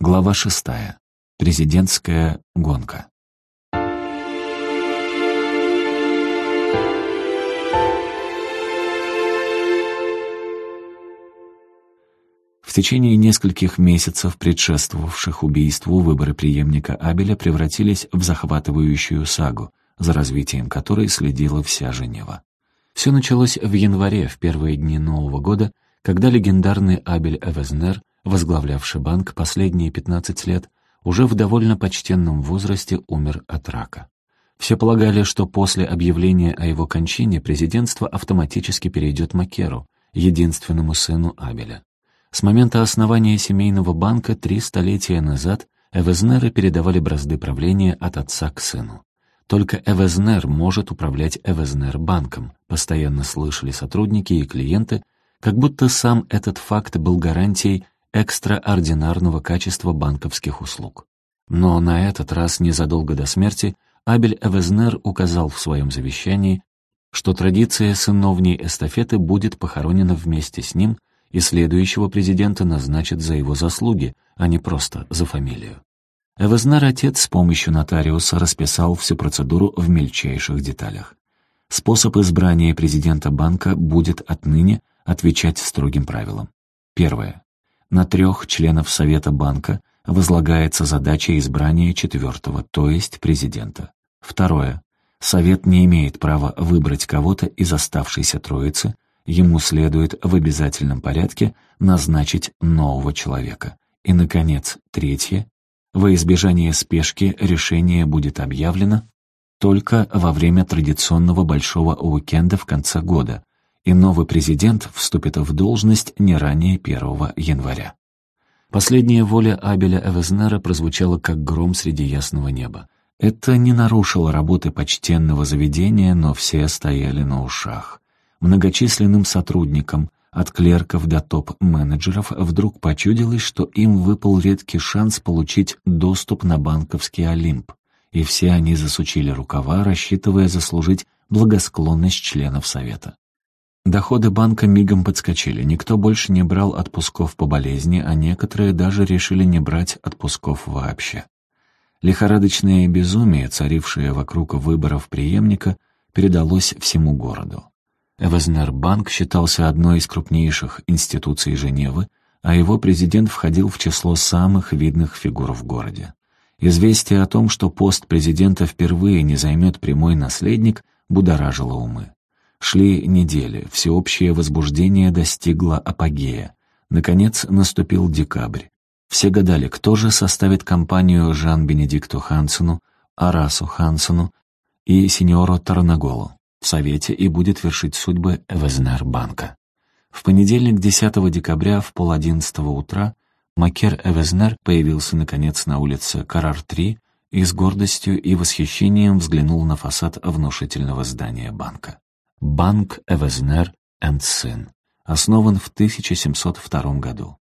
Глава шестая. Президентская гонка. В течение нескольких месяцев, предшествовавших убийству, выборы преемника Абеля превратились в захватывающую сагу, за развитием которой следила вся Женева. Все началось в январе, в первые дни Нового года, когда легендарный Абель Эвезнер, возглавлявший банк последние 15 лет, уже в довольно почтенном возрасте умер от рака. Все полагали, что после объявления о его кончине президентство автоматически перейдет Макеру, единственному сыну Абеля. С момента основания семейного банка три столетия назад Эвезнеры передавали бразды правления от отца к сыну. Только Эвезнер может управлять Эвезнер-банком, постоянно слышали сотрудники и клиенты, как будто сам этот факт был гарантией экстраординарного качества банковских услуг. Но на этот раз незадолго до смерти Абель Эвезнер указал в своем завещании, что традиция сыновней эстафеты будет похоронена вместе с ним и следующего президента назначат за его заслуги, а не просто за фамилию. Эвезнер отец с помощью нотариуса расписал всю процедуру в мельчайших деталях. Способ избрания президента банка будет отныне отвечать строгим правилам. Первое. На трех членов Совета банка возлагается задача избрания четвертого, то есть президента. Второе. Совет не имеет права выбрать кого-то из оставшейся троицы, ему следует в обязательном порядке назначить нового человека. И, наконец, третье. Во избежание спешки решение будет объявлено только во время традиционного большого уикенда в конце года, и новый президент вступит в должность не ранее 1 января. Последняя воля Абеля Эвезнера прозвучала как гром среди ясного неба. Это не нарушило работы почтенного заведения, но все стояли на ушах многочисленным сотрудникам, от клерков до топ-менеджеров, вдруг почудилось, что им выпал редкий шанс получить доступ на банковский Олимп, и все они засучили рукава, рассчитывая заслужить благосклонность членов Совета. Доходы банка мигом подскочили, никто больше не брал отпусков по болезни, а некоторые даже решили не брать отпусков вообще. Лихорадочное безумие, царившее вокруг выборов преемника, передалось всему городу. Эвезнербанк считался одной из крупнейших институций Женевы, а его президент входил в число самых видных фигур в городе. Известие о том, что пост президента впервые не займет прямой наследник, будоражило умы. Шли недели, всеобщее возбуждение достигло апогея. Наконец наступил декабрь. Все гадали, кто же составит компанию Жан-Бенедикту Хансену, Арасу Хансену и сеньору Тарнаголу в Совете и будет вершить судьбы Эвезнер-банка. В понедельник, 10 декабря, в полодиннадцатого утра, Макер Эвезнер появился, наконец, на улице Карар-3 и с гордостью и восхищением взглянул на фасад внушительного здания банка. Банк Эвезнер энд Сын, основан в 1702 году.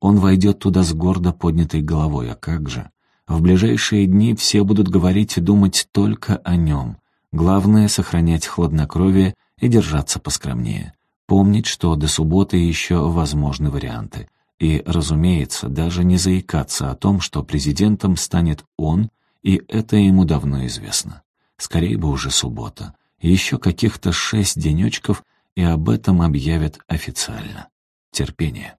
Он войдет туда с гордо поднятой головой, а как же? В ближайшие дни все будут говорить и думать только о нем, Главное — сохранять хладнокровие и держаться поскромнее. Помнить, что до субботы еще возможны варианты. И, разумеется, даже не заикаться о том, что президентом станет он, и это ему давно известно. Скорее бы уже суббота. Еще каких-то шесть денечков, и об этом объявят официально. Терпение.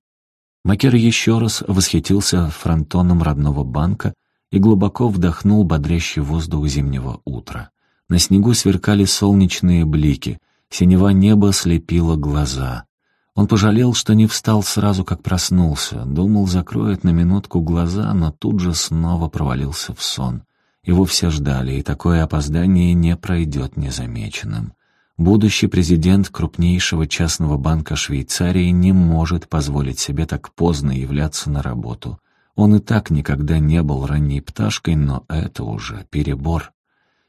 Макер еще раз восхитился фронтоном родного банка и глубоко вдохнул бодрящий воздух зимнего утра. На снегу сверкали солнечные блики, синева неба слепило глаза. Он пожалел, что не встал сразу, как проснулся, думал, закроет на минутку глаза, но тут же снова провалился в сон. Его все ждали, и такое опоздание не пройдет незамеченным. Будущий президент крупнейшего частного банка Швейцарии не может позволить себе так поздно являться на работу. Он и так никогда не был ранней пташкой, но это уже перебор.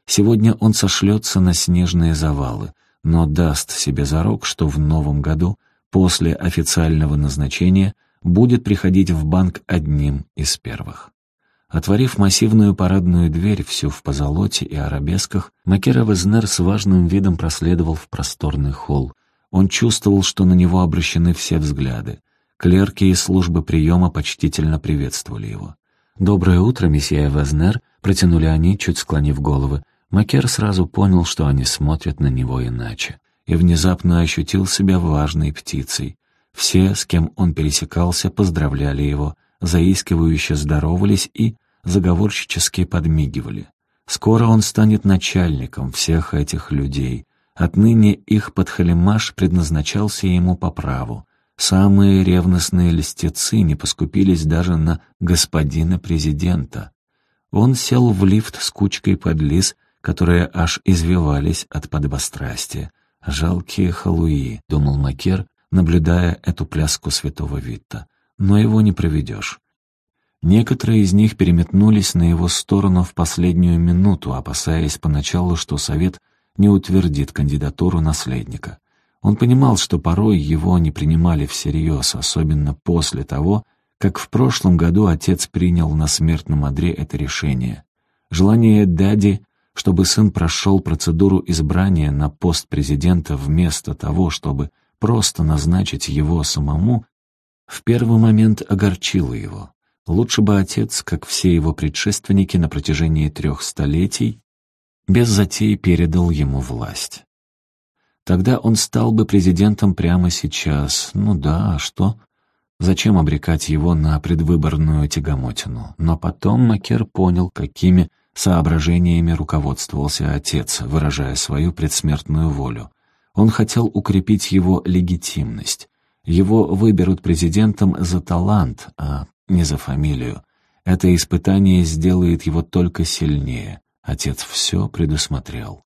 Сегодня он сошлется на снежные завалы, но даст себе зарок, что в новом году, после официального назначения, будет приходить в банк одним из первых. Отворив массивную парадную дверь, всю в позолоте и арабесках, Макера Везнер с важным видом проследовал в просторный холл. Он чувствовал, что на него обращены все взгляды. Клерки и службы приема почтительно приветствовали его. «Доброе утро, месье Везнер», — протянули они, чуть склонив головы. Макер сразу понял, что они смотрят на него иначе, и внезапно ощутил себя важной птицей. Все, с кем он пересекался, поздравляли его, заискивающе здоровались и заговорщически подмигивали. Скоро он станет начальником всех этих людей. Отныне их подхалимаш предназначался ему по праву. Самые ревностные льстецы не поскупились даже на господина президента. Он сел в лифт с кучкой подлиз, которые аж извивались от подобострастия. «Жалкие халуи», — думал Макер, наблюдая эту пляску святого Витта. «Но его не проведешь». Некоторые из них переметнулись на его сторону в последнюю минуту, опасаясь поначалу, что Совет не утвердит кандидатуру наследника. Он понимал, что порой его не принимали всерьез, особенно после того, как в прошлом году отец принял на смертном одре это решение. Желание дяди, чтобы сын прошел процедуру избрания на пост президента вместо того, чтобы просто назначить его самому, в первый момент огорчило его. Лучше бы отец, как все его предшественники на протяжении трех столетий, без затей передал ему власть. Тогда он стал бы президентом прямо сейчас. Ну да, а что? Зачем обрекать его на предвыборную тягомотину? Но потом Макер понял, какими соображениями руководствовался отец, выражая свою предсмертную волю. Он хотел укрепить его легитимность. Его выберут президентом за талант, а не за фамилию. Это испытание сделает его только сильнее. Отец все предусмотрел.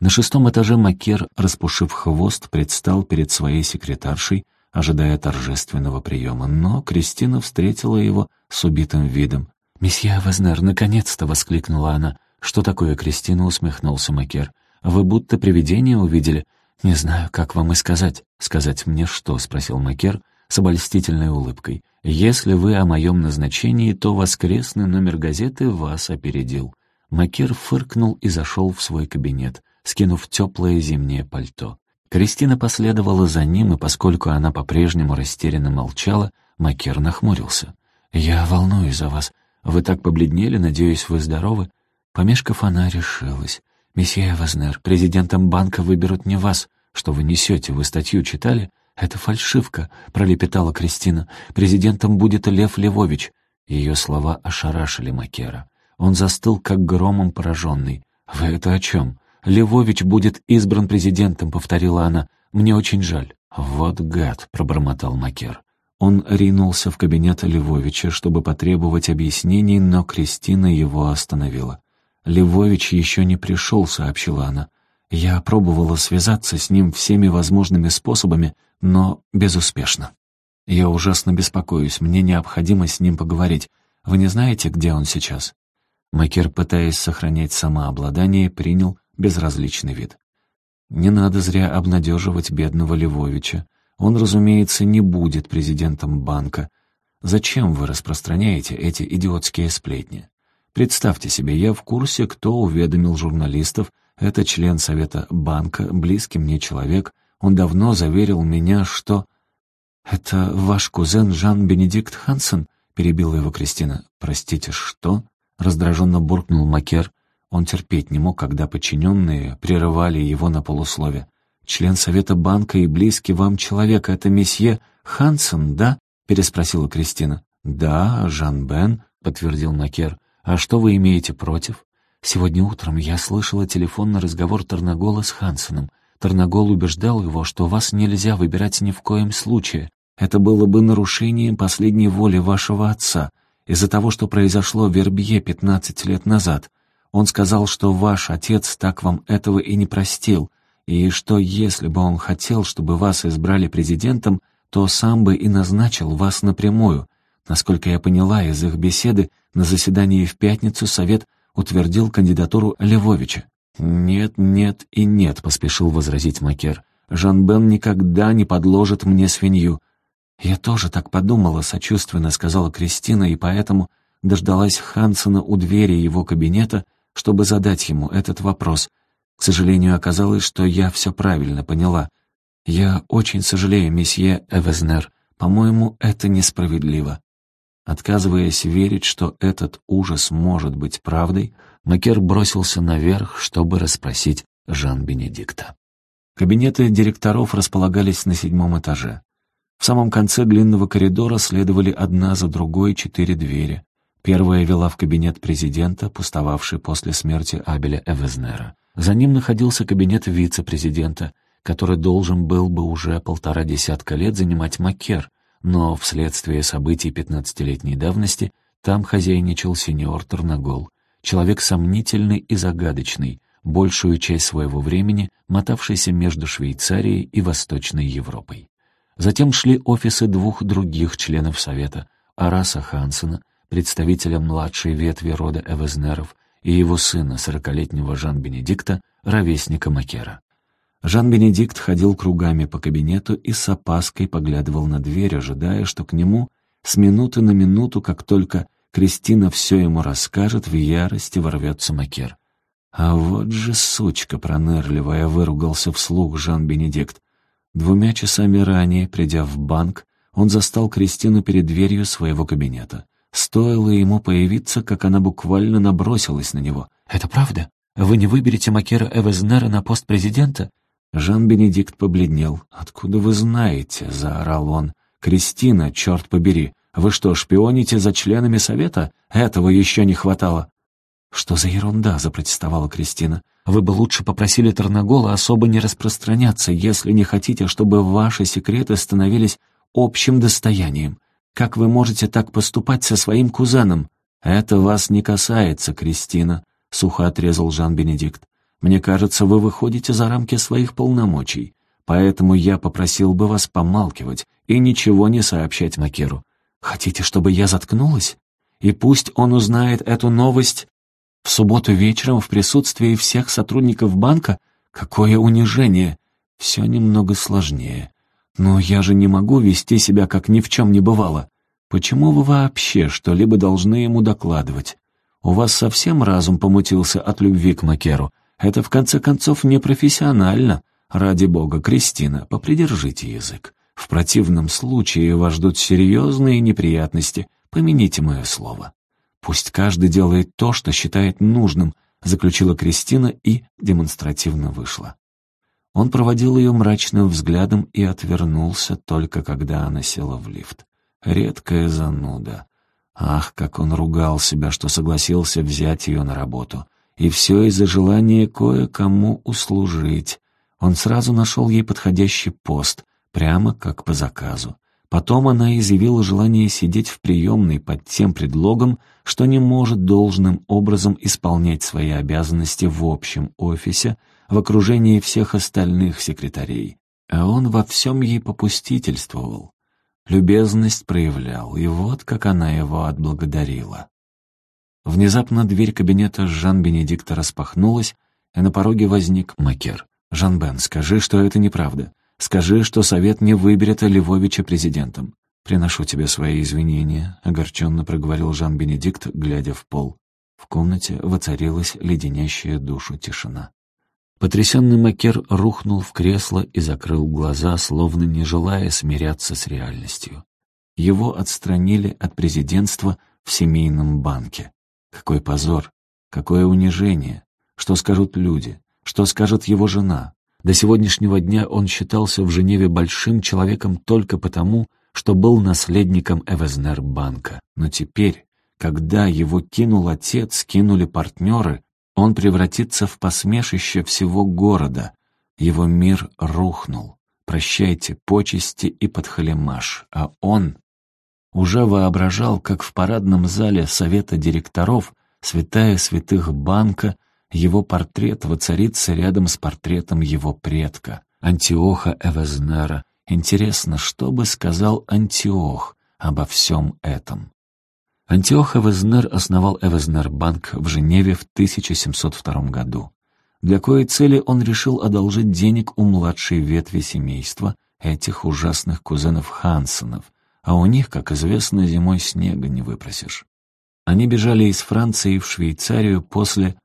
На шестом этаже Макер, распушив хвост, предстал перед своей секретаршей, ожидая торжественного приема, но Кристина встретила его с убитым видом. «Месье Везнер, наконец-то!» — воскликнула она. «Что такое, Кристина?» — усмехнулся Макер. «Вы будто привидение увидели?» «Не знаю, как вам и сказать». «Сказать мне что?» — спросил Макер с обольстительной улыбкой. «Если вы о моем назначении, то воскресный номер газеты вас опередил». Макер фыркнул и зашел в свой кабинет скинув теплое зимнее пальто. Кристина последовала за ним, и поскольку она по-прежнему растерянно молчала, Макер нахмурился. «Я волнуюсь за вас. Вы так побледнели, надеюсь, вы здоровы?» Помешков, она решилась. «Месье Вазнер, президентом банка выберут не вас. Что вы несете? Вы статью читали?» «Это фальшивка», — пролепетала Кристина. «Президентом будет Лев Львович». Ее слова ошарашили Макера. Он застыл, как громом пораженный. «Вы это о чем?» «Левович будет избран президентом», — повторила она. «Мне очень жаль». «Вот гад», — пробормотал Макер. Он ринулся в кабинет Левовича, чтобы потребовать объяснений, но Кристина его остановила. «Левович еще не пришел», — сообщила она. «Я пробовала связаться с ним всеми возможными способами, но безуспешно. Я ужасно беспокоюсь, мне необходимо с ним поговорить. Вы не знаете, где он сейчас?» Макер, пытаясь сохранять самообладание, принял безразличный вид. Не надо зря обнадеживать бедного Львовича. Он, разумеется, не будет президентом банка. Зачем вы распространяете эти идиотские сплетни? Представьте себе, я в курсе, кто уведомил журналистов. Это член совета банка, близкий мне человек. Он давно заверил меня, что... «Это ваш кузен Жан-Бенедикт Хансен?» — перебила его Кристина. «Простите, что?» — раздраженно буркнул Макер. Он терпеть не мог, когда подчиненные прерывали его на полуслове. «Член совета банка и близкий вам человек — это месье Хансен, да?» — переспросила Кристина. «Да, Жан Бен», — подтвердил Накер. «А что вы имеете против?» «Сегодня утром я слышала телефонный разговор Тарнагола с Хансеном. Тарнагол убеждал его, что вас нельзя выбирать ни в коем случае. Это было бы нарушением последней воли вашего отца, из-за того, что произошло в Вербье пятнадцать лет назад. Он сказал, что ваш отец так вам этого и не простил, и что если бы он хотел, чтобы вас избрали президентом, то сам бы и назначил вас напрямую. Насколько я поняла из их беседы, на заседании в пятницу Совет утвердил кандидатуру Левовича. «Нет, нет и нет», — поспешил возразить Макер. «Жан-Бен никогда не подложит мне свинью». «Я тоже так подумала», — сочувственно сказала Кристина, и поэтому дождалась Хансена у двери его кабинета чтобы задать ему этот вопрос. К сожалению, оказалось, что я все правильно поняла. Я очень сожалею, месье Эвезнер. По-моему, это несправедливо. Отказываясь верить, что этот ужас может быть правдой, Макер бросился наверх, чтобы расспросить Жан-Бенедикта. Кабинеты директоров располагались на седьмом этаже. В самом конце длинного коридора следовали одна за другой четыре двери. Первая вела в кабинет президента, пустовавший после смерти Абеля Эвезнера. За ним находился кабинет вице-президента, который должен был бы уже полтора десятка лет занимать Макер, но вследствие событий пятнадцатилетней давности там хозяйничал сеньор Тарнагол, человек сомнительный и загадочный, большую часть своего времени мотавшийся между Швейцарией и Восточной Европой. Затем шли офисы двух других членов Совета, Араса Хансена, представителя младшей ветви рода Эвезнеров, и его сына, сорокалетнего Жан-Бенедикта, ровесника Макера. Жан-Бенедикт ходил кругами по кабинету и с опаской поглядывал на дверь, ожидая, что к нему с минуты на минуту, как только Кристина все ему расскажет, в ярости ворвется Макер. «А вот же сучка пронырливая!» — выругался вслух Жан-Бенедикт. Двумя часами ранее, придя в банк, он застал Кристину перед дверью своего кабинета. Стоило ему появиться, как она буквально набросилась на него. «Это правда? Вы не выберете Макера Эвезнера на пост президента?» Жан-Бенедикт побледнел. «Откуда вы знаете?» — заорал он. «Кристина, черт побери! Вы что, шпионите за членами совета? Этого еще не хватало!» «Что за ерунда?» — запротестовала Кристина. «Вы бы лучше попросили Тарнагола особо не распространяться, если не хотите, чтобы ваши секреты становились общим достоянием. Как вы можете так поступать со своим кузеном?» «Это вас не касается, Кристина», — сухо отрезал Жан-Бенедикт. «Мне кажется, вы выходите за рамки своих полномочий, поэтому я попросил бы вас помалкивать и ничего не сообщать Макеру. Хотите, чтобы я заткнулась? И пусть он узнает эту новость в субботу вечером в присутствии всех сотрудников банка? Какое унижение! Все немного сложнее. Но я же не могу вести себя, как ни в чем не бывало. Почему вы вообще что-либо должны ему докладывать? У вас совсем разум помутился от любви к Макеру. Это, в конце концов, непрофессионально. Ради бога, Кристина, попридержите язык. В противном случае вас ждут серьезные неприятности. Помяните мое слово. «Пусть каждый делает то, что считает нужным», заключила Кристина и демонстративно вышла. Он проводил ее мрачным взглядом и отвернулся только когда она села в лифт. Редкая зануда. Ах, как он ругал себя, что согласился взять ее на работу. И все из-за желания кое-кому услужить. Он сразу нашел ей подходящий пост, прямо как по заказу. Потом она изъявила желание сидеть в приемной под тем предлогом, что не может должным образом исполнять свои обязанности в общем офисе в окружении всех остальных секретарей. А он во всем ей попустительствовал. Любезность проявлял, и вот как она его отблагодарила. Внезапно дверь кабинета Жан-Бенедикта распахнулась, и на пороге возник Макер. «Жан-Бен, скажи, что это неправда. Скажи, что совет не выберет Львовича президентом. Приношу тебе свои извинения», — огорченно проговорил Жан-Бенедикт, глядя в пол. В комнате воцарилась леденящая душу тишина. Потрясенный Макер рухнул в кресло и закрыл глаза, словно не желая смиряться с реальностью. Его отстранили от президентства в семейном банке. Какой позор, какое унижение. Что скажут люди, что скажет его жена, до сегодняшнего дня он считался в Женеве большим человеком только потому, что был наследником Эвезнер-банка. Но теперь, когда его кинул отец, кинули партнеры, он превратится в посмешище всего города. Его мир рухнул. Прощайте почести и подхалимаш. А он уже воображал, как в парадном зале совета директоров святая святых банка его портрет воцарится рядом с портретом его предка, Антиоха Эвезнера. Интересно, что бы сказал Антиох обо всем этом? Антиох Эвезнер основал Эвезнер-банк в Женеве в 1702 году. Для коей цели он решил одолжить денег у младшей ветви семейства, этих ужасных кузенов Хансенов, а у них, как известно, зимой снега не выпросишь. Они бежали из Франции в Швейцарию после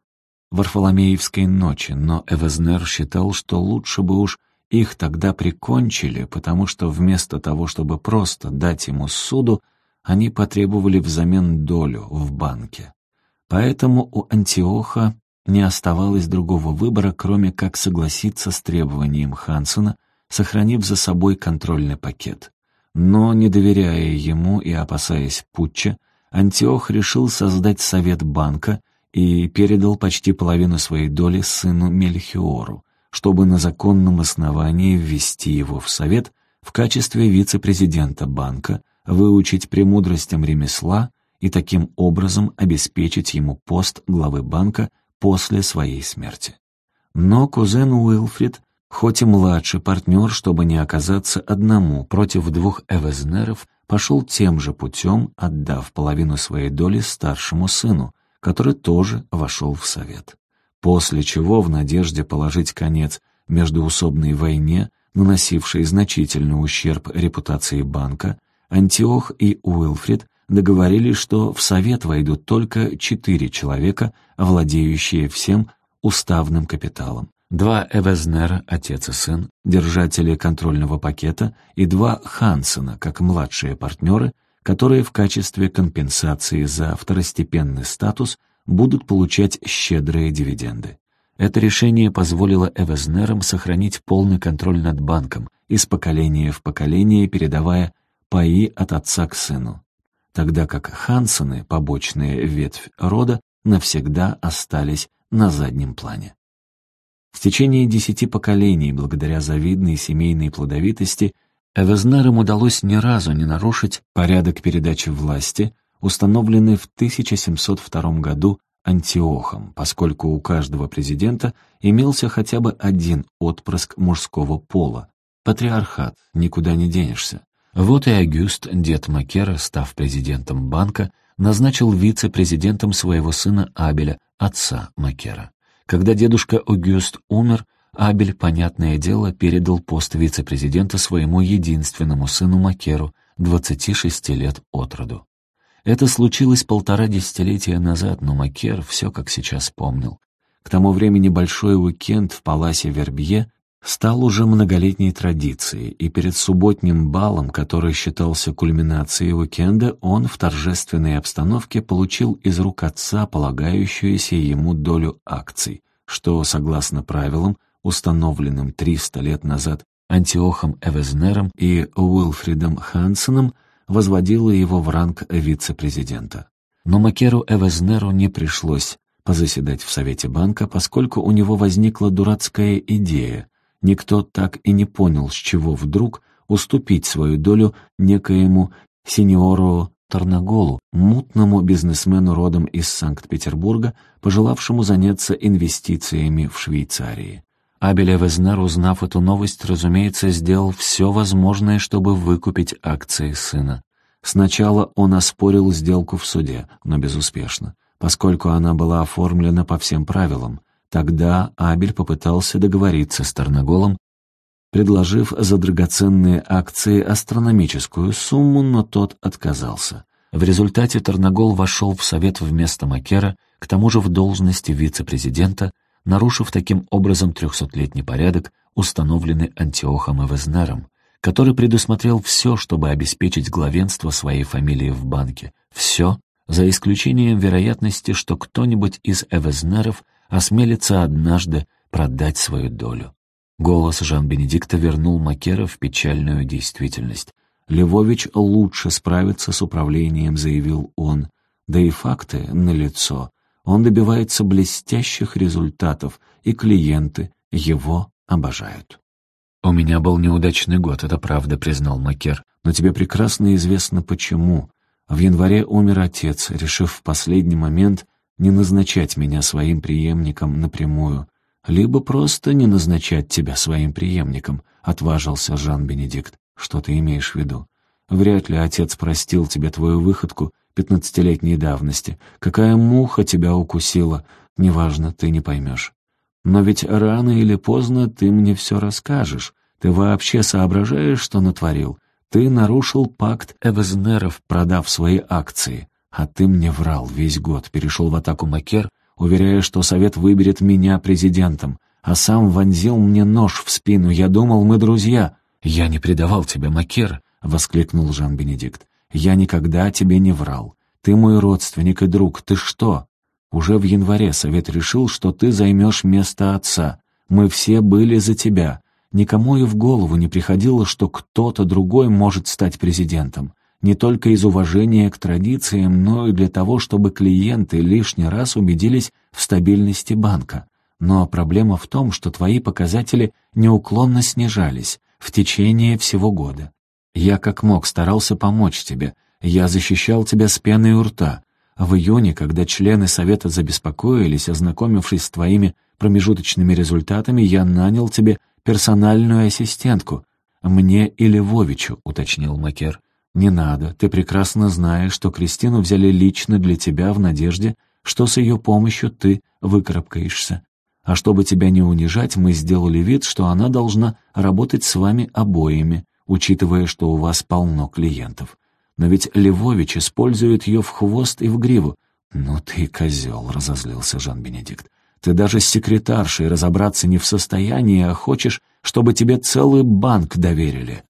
Варфоломеевской ночи, но Эвезнер считал, что лучше бы уж их тогда прикончили, потому что вместо того, чтобы просто дать ему суду, они потребовали взамен долю в банке. Поэтому у Антиоха не оставалось другого выбора, кроме как согласиться с требованием Хансена, сохранив за собой контрольный пакет. Но, не доверяя ему и опасаясь путча, Антиох решил создать совет банка и передал почти половину своей доли сыну Мельхиору, чтобы на законном основании ввести его в совет в качестве вице-президента банка, выучить премудростям ремесла и таким образом обеспечить ему пост главы банка после своей смерти. Но кузен Уилфрид, хоть и младший партнер, чтобы не оказаться одному против двух Эвезнеров, пошел тем же путем, отдав половину своей доли старшему сыну, который тоже вошел в совет. После чего, в надежде положить конец междуусобной войне, наносившей значительный ущерб репутации банка, Антиох и Уилфрид договорились, что в совет войдут только четыре человека, владеющие всем уставным капиталом. Два Эвезнера, отец и сын, держатели контрольного пакета, и два Хансена, как младшие партнеры, которые в качестве компенсации за второстепенный статус будут получать щедрые дивиденды. Это решение позволило Эвезнерам сохранить полный контроль над банком, из поколения в поколение передавая паи от отца к сыну, тогда как Хансены, побочная ветвь рода, навсегда остались на заднем плане. В течение десяти поколений, благодаря завидной семейной плодовитости, Эвезнерам удалось ни разу не нарушить порядок передачи власти, установленный в 1702 году Антиохом, поскольку у каждого президента имелся хотя бы один отпрыск мужского пола. Патриархат, никуда не денешься. Вот и Агюст, дед Макера, став президентом банка, назначил вице-президентом своего сына Абеля, отца Макера. Когда дедушка Агюст умер, Абель, понятное дело, передал пост вице-президента своему единственному сыну Макеру, 26 лет от роду. Это случилось полтора десятилетия назад, но Макер все как сейчас помнил. К тому времени большой уикенд в Паласе Вербье стал уже многолетней традицией, и перед субботним балом, который считался кульминацией уикенда, он в торжественной обстановке получил из рук отца полагающуюся ему долю акций, что, согласно правилам, установленным 300 лет назад Антиохом Эвезнером и Уилфридом Хансеном, возводило его в ранг вице-президента. Но Макеру Эвезнеру не пришлось позаседать в Совете банка, поскольку у него возникла дурацкая идея. Никто так и не понял, с чего вдруг уступить свою долю некоему сеньору Тарнаголу, мутному бизнесмену родом из Санкт-Петербурга, пожелавшему заняться инвестициями в Швейцарии. Абель Эвезнер, узнав эту новость, разумеется, сделал все возможное, чтобы выкупить акции сына. Сначала он оспорил сделку в суде, но безуспешно, поскольку она была оформлена по всем правилам. Тогда Абель попытался договориться с Тарноголом, предложив за драгоценные акции астрономическую сумму, но тот отказался. В результате Тарногол вошел в совет вместо Макера, к тому же в должности вице-президента, нарушив таким образом трехсотлетний порядок, установленный Антиохом и Везнером, который предусмотрел все, чтобы обеспечить главенство своей фамилии в банке. Все, за исключением вероятности, что кто-нибудь из Эвезнеров осмелится однажды продать свою долю. Голос Жан-Бенедикта вернул Макера в печальную действительность. «Львович лучше справится с управлением», — заявил он. «Да и факты налицо. Он добивается блестящих результатов, и клиенты его обожают. «У меня был неудачный год, это правда», — признал Макер. «Но тебе прекрасно известно, почему. В январе умер отец, решив в последний момент не назначать меня своим преемником напрямую. Либо просто не назначать тебя своим преемником», — отважился Жан-Бенедикт. «Что ты имеешь в виду? Вряд ли отец простил тебе твою выходку пятнадцатилетней давности. Какая муха тебя укусила? Неважно, ты не поймешь. Но ведь рано или поздно ты мне все расскажешь. Ты вообще соображаешь, что натворил? Ты нарушил пакт Эвезнеров, продав свои акции. А ты мне врал весь год, перешел в атаку Макер, уверяя, что совет выберет меня президентом, а сам вонзил мне нож в спину. Я думал, мы друзья. «Я не предавал тебя, Макер», — воскликнул Жан-Бенедикт. Я никогда тебе не врал. Ты мой родственник и друг. Ты что? Уже в январе совет решил, что ты займешь место отца. Мы все были за тебя. Никому и в голову не приходило, что кто-то другой может стать президентом. Не только из уважения к традициям, но и для того, чтобы клиенты лишний раз убедились в стабильности банка. Но проблема в том, что твои показатели неуклонно снижались в течение всего года. Я как мог старался помочь тебе. Я защищал тебя с пеной у рта. В июне, когда члены совета забеспокоились, ознакомившись с твоими промежуточными результатами, я нанял тебе персональную ассистентку. Мне или Вовичу, уточнил Макер. Не надо, ты прекрасно знаешь, что Кристину взяли лично для тебя в надежде, что с ее помощью ты выкарабкаешься. А чтобы тебя не унижать, мы сделали вид, что она должна работать с вами обоими, учитывая, что у вас полно клиентов. Но ведь Львович использует ее в хвост и в гриву. «Ну ты козел», — разозлился Жан-Бенедикт. «Ты даже с секретаршей разобраться не в состоянии, а хочешь, чтобы тебе целый банк доверили».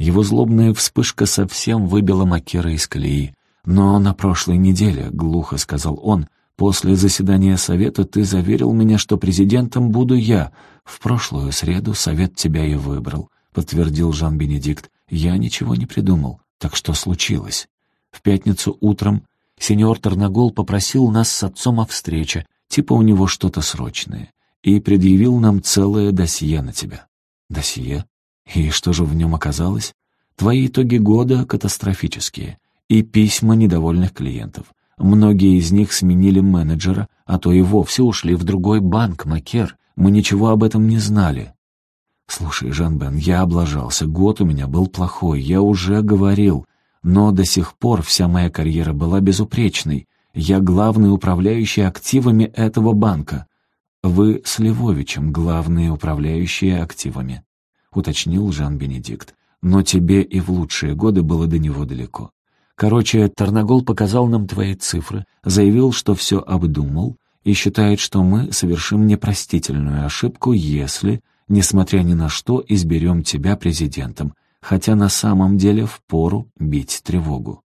Его злобная вспышка совсем выбила Макера из колеи. «Но на прошлой неделе», — глухо сказал он, — «после заседания совета ты заверил меня, что президентом буду я. В прошлую среду совет тебя и выбрал», — подтвердил Жан-Бенедикт. «Я ничего не придумал. Так что случилось? В пятницу утром сеньор Тарнагол попросил нас с отцом о встрече, типа у него что-то срочное, и предъявил нам целое досье на тебя. Досье? И что же в нем оказалось? Твои итоги года катастрофические. И письма недовольных клиентов. Многие из них сменили менеджера, а то и вовсе ушли в другой банк, Макер. Мы ничего об этом не знали. «Слушай, Жан-Бен, я облажался, год у меня был плохой, я уже говорил, но до сих пор вся моя карьера была безупречной. Я главный управляющий активами этого банка. Вы с Левовичем главные управляющие активами», — уточнил Жан-Бенедикт. «Но тебе и в лучшие годы было до него далеко. Короче, Тарнагол показал нам твои цифры, заявил, что все обдумал и считает, что мы совершим непростительную ошибку, если несмотря ни на что, изберем тебя президентом, хотя на самом деле впору бить тревогу.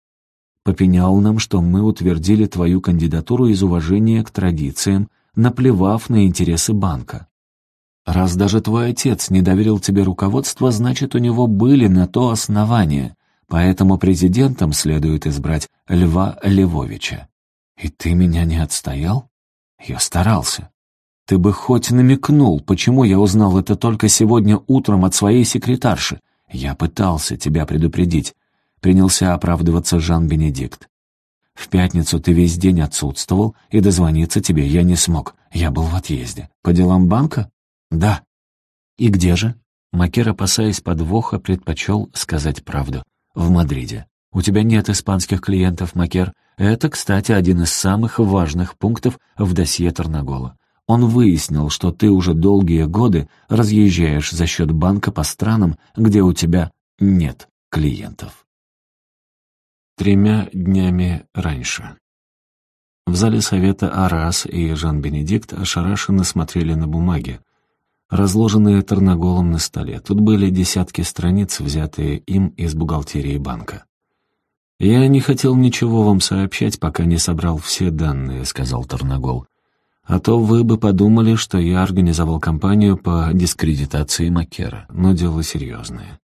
Попенял нам, что мы утвердили твою кандидатуру из уважения к традициям, наплевав на интересы банка. Раз даже твой отец не доверил тебе руководство, значит, у него были на то основания, поэтому президентом следует избрать Льва Львовича. И ты меня не отстоял? Я старался. Ты бы хоть намекнул, почему я узнал это только сегодня утром от своей секретарши. Я пытался тебя предупредить. Принялся оправдываться Жан-Бенедикт. В пятницу ты весь день отсутствовал, и дозвониться тебе я не смог. Я был в отъезде. По делам банка? Да. И где же? Макер, опасаясь подвоха, предпочел сказать правду. В Мадриде. У тебя нет испанских клиентов, Макер. Это, кстати, один из самых важных пунктов в досье Тарнагола. Он выяснил, что ты уже долгие годы разъезжаешь за счет банка по странам, где у тебя нет клиентов. Тремя днями раньше. В зале совета Арас и Жан-Бенедикт ошарашенно смотрели на бумаги, разложенные Тарноголом на столе. Тут были десятки страниц, взятые им из бухгалтерии банка. «Я не хотел ничего вам сообщать, пока не собрал все данные», — сказал Тарногол. А то вы бы подумали, что я организовал кампанию по дискредитации Маккера, но дело серьезное.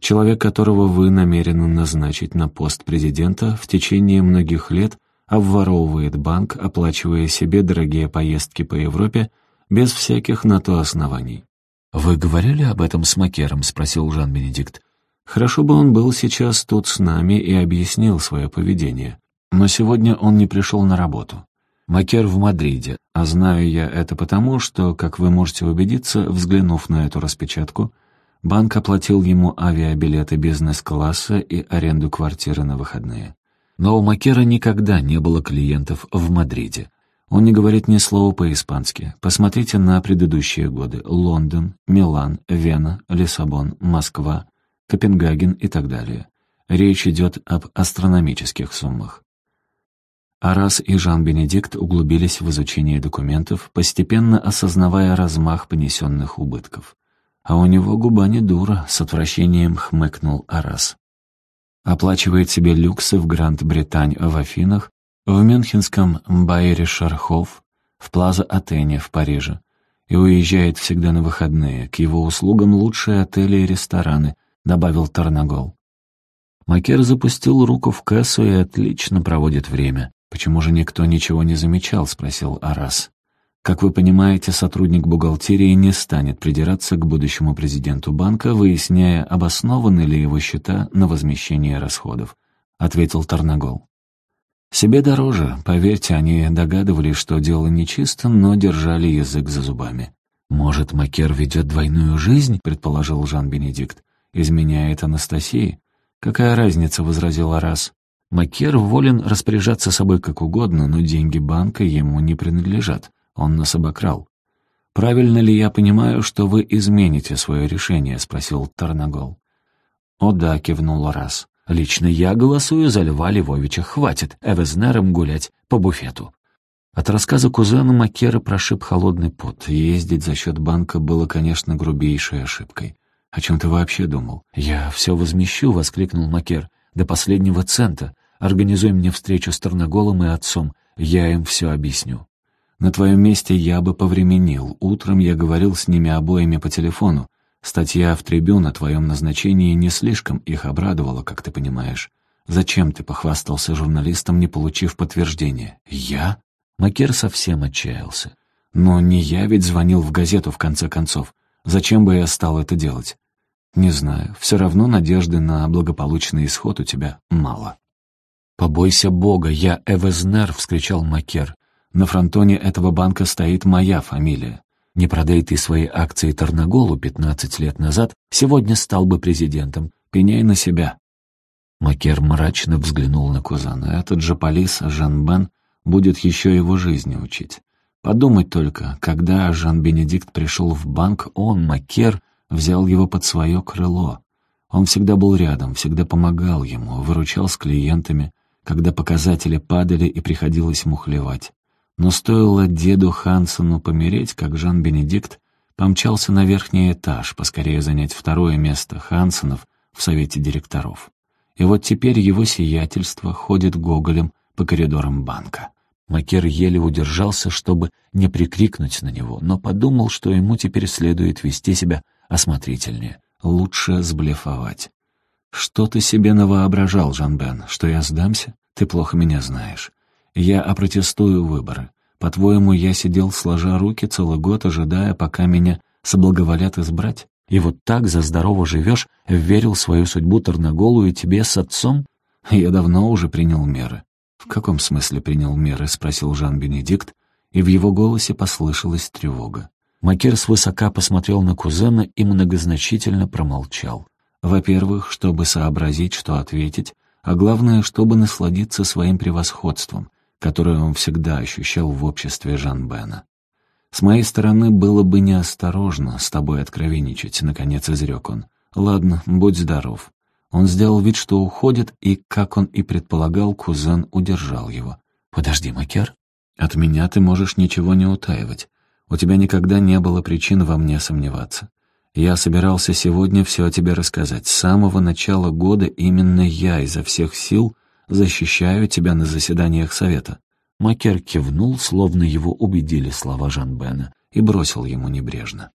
Человек, которого вы намерены назначить на пост президента, в течение многих лет обворовывает банк, оплачивая себе дорогие поездки по Европе без всяких на то оснований. «Вы говорили об этом с Макером?» — спросил Жан-Бенедикт. «Хорошо бы он был сейчас тут с нами и объяснил свое поведение. Но сегодня он не пришел на работу. Макер в Мадриде, а знаю я это потому, что, как вы можете убедиться, взглянув на эту распечатку, банк оплатил ему авиабилеты бизнес-класса и аренду квартиры на выходные. Но у Макера никогда не было клиентов в Мадриде. Он не говорит ни слова по-испански. Посмотрите на предыдущие годы. Лондон, Милан, Вена, Лиссабон, Москва, Копенгаген и так далее. Речь идет об астрономических суммах. Арас и Жан-Бенедикт углубились в изучение документов, постепенно осознавая размах понесенных убытков. А у него губа не дура, с отвращением хмыкнул Арас. Оплачивает себе люксы в Гранд-Британь в Афинах, в Мюнхенском Байере Шархов, в Плаза Атене в Париже. И уезжает всегда на выходные. К его услугам лучшие отели и рестораны, добавил Тарнагол. Макер запустил руку в кассу и отлично проводит время. «Почему же никто ничего не замечал?» — спросил Арас. Как вы понимаете, сотрудник бухгалтерии не станет придираться к будущему президенту банка, выясняя, обоснованы ли его счета на возмещение расходов, ответил Тарнагол. Себе дороже, поверьте, они догадывались, что дело нечисто, но держали язык за зубами. «Может, Макер ведет двойную жизнь?» — предположил Жан-Бенедикт. «Изменяет Анастасии?» «Какая разница?» — возразил Арас. «Макер волен распоряжаться собой как угодно, но деньги банка ему не принадлежат. Он нас обокрал. «Правильно ли я понимаю, что вы измените свое решение?» — спросил Тарнагол. «О да», — кивнул раз. «Лично я голосую за Льва Львовича. Хватит Эвезнером гулять по буфету». От рассказа кузена Макера прошиб холодный пот. Ездить за счет банка было, конечно, грубейшей ошибкой. «О чем ты вообще думал?» «Я все возмещу», — воскликнул Макер. «До последнего цента. Организуй мне встречу с Тарноголом и отцом. Я им все объясню». На твоем месте я бы повременил. Утром я говорил с ними обоими по телефону. Статья в трибюн о твоем назначении не слишком их обрадовала, как ты понимаешь. Зачем ты похвастался журналистам, не получив подтверждения? Я? Макер совсем отчаялся. Но не я ведь звонил в газету в конце концов. Зачем бы я стал это делать? Не знаю. Все равно надежды на благополучный исход у тебя мало. «Побойся Бога, я Эвезнер!» — вскричал Макер. На фронтоне этого банка стоит моя фамилия. Не продай ты свои акции Тарнаголу 15 лет назад, сегодня стал бы президентом. Пеняй на себя». Макер мрачно взглянул на кузена. Этот же полис, Жан Бен, будет еще его жизни учить. Подумать только, когда Жан-Бенедикт пришел в банк, он, Макер, взял его под свое крыло. Он всегда был рядом, всегда помогал ему, выручал с клиентами, когда показатели падали и приходилось мухлевать. Но стоило деду Хансену помереть, как Жан-Бенедикт помчался на верхний этаж, поскорее занять второе место Хансенов в совете директоров. И вот теперь его сиятельство ходит гоголем по коридорам банка. Макер еле удержался, чтобы не прикрикнуть на него, но подумал, что ему теперь следует вести себя осмотрительнее. Лучше сблефовать. «Что ты себе навоображал, Жан-Бен? Что я сдамся? Ты плохо меня знаешь. Я опротестую выборы. По-твоему, я сидел сложа руки целый год, ожидая, пока меня соблаговолят избрать? И вот так за здорово живешь, верил свою судьбу Тарноголу и тебе с отцом? Я давно уже принял меры. «В каком смысле принял меры?» — спросил Жан-Бенедикт, и в его голосе послышалась тревога. Макер свысока посмотрел на кузена и многозначительно промолчал. Во-первых, чтобы сообразить, что ответить, а главное, чтобы насладиться своим превосходством, которую он всегда ощущал в обществе Жан-Бена. «С моей стороны было бы неосторожно с тобой откровенничать», — наконец изрек он. «Ладно, будь здоров». Он сделал вид, что уходит, и, как он и предполагал, кузен удержал его. «Подожди, Макер. От меня ты можешь ничего не утаивать. У тебя никогда не было причин во мне сомневаться. Я собирался сегодня все о тебе рассказать. С самого начала года именно я изо всех сил защищаю тебя на заседаниях совета». Макер кивнул, словно его убедили слова Жан-Бена, и бросил ему небрежно.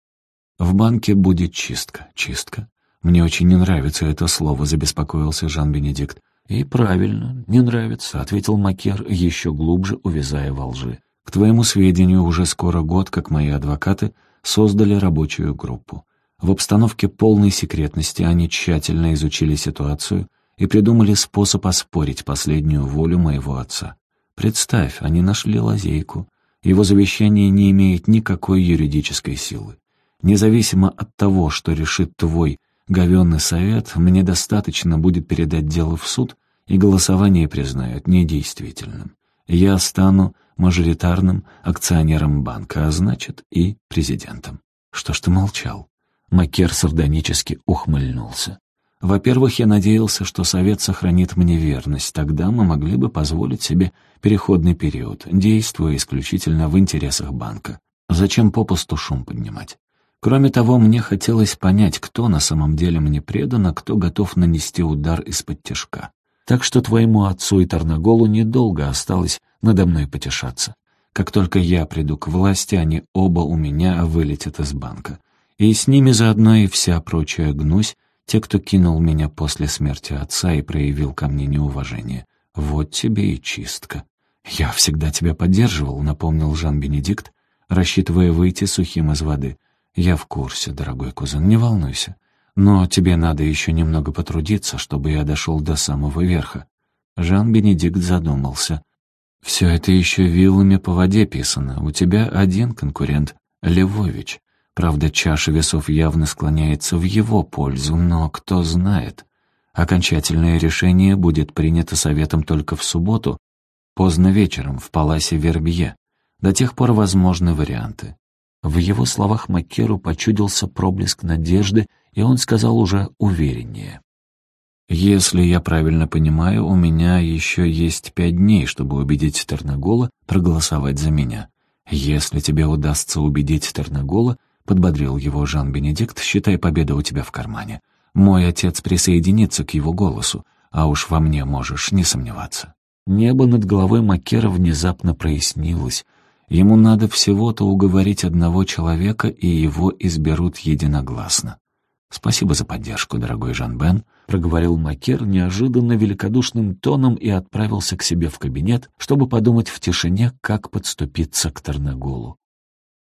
«В банке будет чистка. Чистка? Мне очень не нравится это слово», — забеспокоился Жан-Бенедикт. «И правильно, не нравится», — ответил Макер, еще глубже увязая во лжи. «К твоему сведению, уже скоро год, как мои адвокаты создали рабочую группу. В обстановке полной секретности они тщательно изучили ситуацию — и придумали способ оспорить последнюю волю моего отца. Представь, они нашли лазейку. Его завещание не имеет никакой юридической силы. Независимо от того, что решит твой говенный совет, мне достаточно будет передать дело в суд, и голосование признают недействительным. Я стану мажоритарным акционером банка, а значит и президентом. Что ж ты молчал? Макер сардонически ухмыльнулся. Во-первых, я надеялся, что Совет сохранит мне верность. Тогда мы могли бы позволить себе переходный период, действуя исключительно в интересах банка. Зачем попусту шум поднимать? Кроме того, мне хотелось понять, кто на самом деле мне предан, а кто готов нанести удар из-под тяжка. Так что твоему отцу и Тарнаголу недолго осталось надо мной потешаться. Как только я приду к власти, они оба у меня вылетят из банка. И с ними заодно и вся прочая гнусь, те, кто кинул меня после смерти отца и проявил ко мне неуважение. Вот тебе и чистка. «Я всегда тебя поддерживал», — напомнил Жан-Бенедикт, рассчитывая выйти сухим из воды. «Я в курсе, дорогой кузен, не волнуйся. Но тебе надо еще немного потрудиться, чтобы я дошел до самого верха». Жан-Бенедикт задумался. «Все это еще вилами по воде писано. У тебя один конкурент — Левович. Правда, чаша весов явно склоняется в его пользу, но кто знает. Окончательное решение будет принято советом только в субботу, поздно вечером, в паласе Вербье. До тех пор возможны варианты. В его словах Маккеру почудился проблеск надежды, и он сказал уже увереннее. «Если я правильно понимаю, у меня еще есть пять дней, чтобы убедить Терногола проголосовать за меня. Если тебе удастся убедить Терногола, — подбодрил его Жан-Бенедикт, — считай победу у тебя в кармане. Мой отец присоединится к его голосу, а уж во мне можешь не сомневаться». Небо над головой Маккера внезапно прояснилось. Ему надо всего-то уговорить одного человека, и его изберут единогласно. «Спасибо за поддержку, дорогой Жан-Бен», — проговорил Макер неожиданно великодушным тоном и отправился к себе в кабинет, чтобы подумать в тишине, как подступиться к Тарнагулу.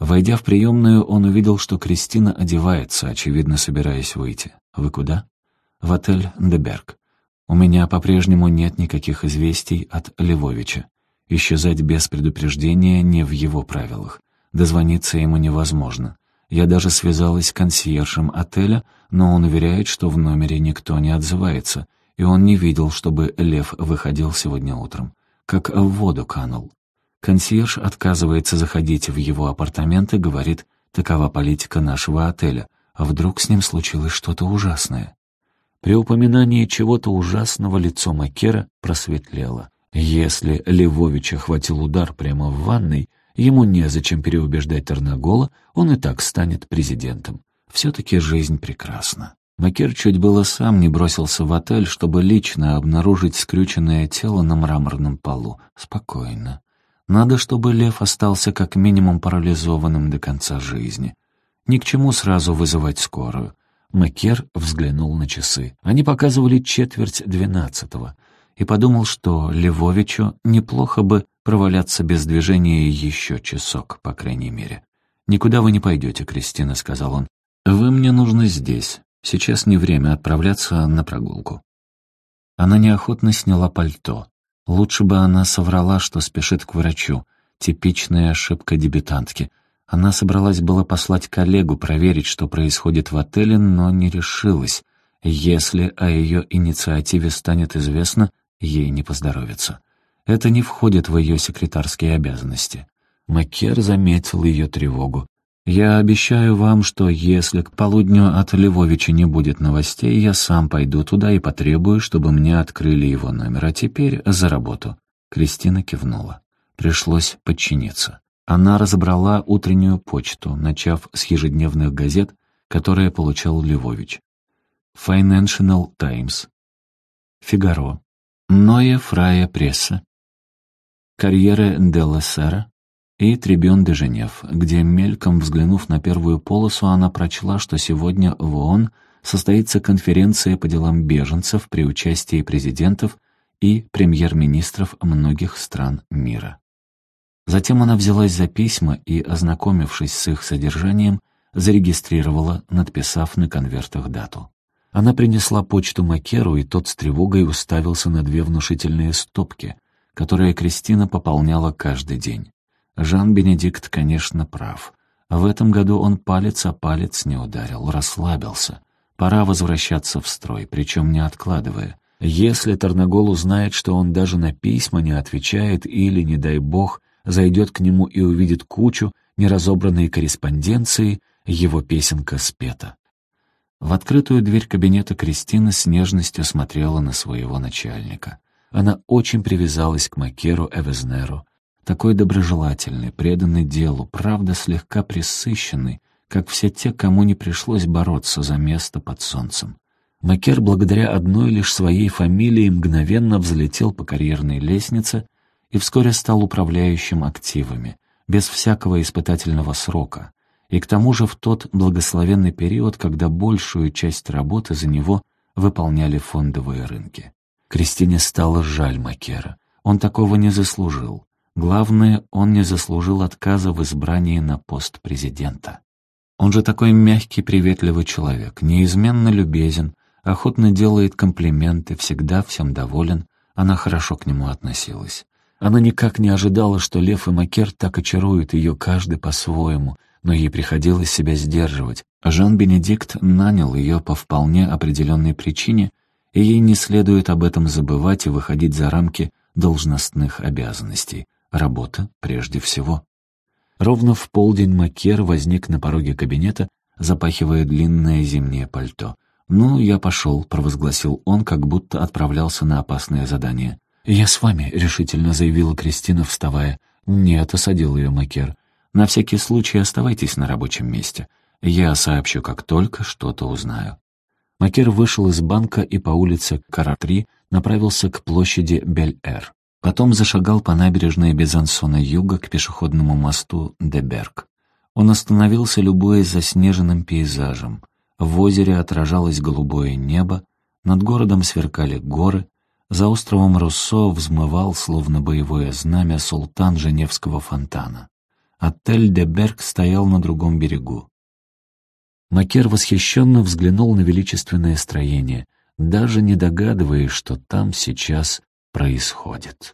Войдя в приемную, он увидел, что Кристина одевается, очевидно, собираясь выйти. «Вы куда?» «В отель «Деберг». У меня по-прежнему нет никаких известий от Львовича. Исчезать без предупреждения не в его правилах. Дозвониться ему невозможно. Я даже связалась с консьержем отеля, но он уверяет, что в номере никто не отзывается, и он не видел, чтобы Лев выходил сегодня утром. Как в воду канул. Консьерж отказывается заходить в его апартаменты, говорит, такова политика нашего отеля, а вдруг с ним случилось что-то ужасное. При упоминании чего-то ужасного лицо Макера просветлело. Если Левовича хватил удар прямо в ванной, ему незачем переубеждать Тарнагола, он и так станет президентом. Все-таки жизнь прекрасна. Макер чуть было сам не бросился в отель, чтобы лично обнаружить скрюченное тело на мраморном полу. Спокойно. Надо, чтобы Лев остался как минимум парализованным до конца жизни. Ни к чему сразу вызывать скорую. Макер взглянул на часы. Они показывали четверть двенадцатого. И подумал, что Левовичу неплохо бы проваляться без движения еще часок, по крайней мере. «Никуда вы не пойдете, Кристина», — сказал он. «Вы мне нужны здесь. Сейчас не время отправляться на прогулку». Она неохотно сняла пальто. Лучше бы она соврала, что спешит к врачу. Типичная ошибка дебютантки — она собралась было послать коллегу проверить, что происходит в отеле, но не решилась. Если о ее инициативе станет известно, ей не поздоровится. Это не входит в ее секретарские обязанности. Макер заметил ее тревогу. «Я обещаю вам, что если к полудню от Львовича не будет новостей, я сам пойду туда и потребую, чтобы мне открыли его номер. А теперь за работу». Кристина кивнула. Пришлось подчиниться. Она разобрала утреннюю почту, начав с ежедневных газет, которые получал Львович. Financial Times, Фигаро, Ноя Фрая Пресса, Карьеры Делла Сера и Трибюн де Женев, где, мельком взглянув на первую полосу, она прочла, что сегодня в ООН состоится конференция по делам беженцев при участии президентов и премьер-министров многих стран мира. Затем она взялась за письма и, ознакомившись с их содержанием, зарегистрировала, надписав на конвертах дату. Она принесла почту Макеру, и тот с тревогой уставился на две внушительные стопки, которые Кристина пополняла каждый день. Жан-Бенедикт, конечно, прав. В этом году он палец о палец не ударил, расслабился. Пора возвращаться в строй, причем не откладывая. Если Тарнагол узнает, что он даже на письма не отвечает или, не дай бог, зайдет к нему и увидит кучу неразобранной корреспонденции, его песенка спета. В открытую дверь кабинета Кристина с нежностью смотрела на своего начальника. Она очень привязалась к Макеру Эвезнеру, такой доброжелательный, преданный делу, правда, слегка присыщенный, как все те, кому не пришлось бороться за место под солнцем. Макер благодаря одной лишь своей фамилии мгновенно взлетел по карьерной лестнице и вскоре стал управляющим активами, без всякого испытательного срока, и к тому же в тот благословенный период, когда большую часть работы за него выполняли фондовые рынки. Кристине стало жаль Макера. Он такого не заслужил. Главное, он не заслужил отказа в избрании на пост президента. Он же такой мягкий, приветливый человек, неизменно любезен, охотно делает комплименты, всегда всем доволен. Она хорошо к нему относилась. Она никак не ожидала, что Лев и Макер так очаруют ее каждый по-своему, но ей приходилось себя сдерживать. Жан-Бенедикт нанял ее по вполне определенной причине, и ей не следует об этом забывать и выходить за рамки должностных обязанностей. Работа прежде всего. Ровно в полдень Макер возник на пороге кабинета, запахивая длинное зимнее пальто. «Ну, я пошел», — провозгласил он, как будто отправлялся на опасное задание. «Я с вами», — решительно заявила Кристина, вставая. «Нет», — осадил ее Макер. На всякий случай оставайтесь на рабочем месте. Я сообщу, как только что-то узнаю». Макер вышел из банка и по улице Каратри направился к площади Бель-Эр. Потом зашагал по набережной Безансона-Юга к пешеходному мосту Деберг. Он остановился, любуясь заснеженным пейзажем. В озере отражалось голубое небо, над городом сверкали горы, за островом Руссо взмывал, словно боевое знамя, султан Женевского фонтана. Отель «Де Берг» стоял на другом берегу. Макер восхищенно взглянул на величественное строение, даже не догадываясь, что там сейчас происходит.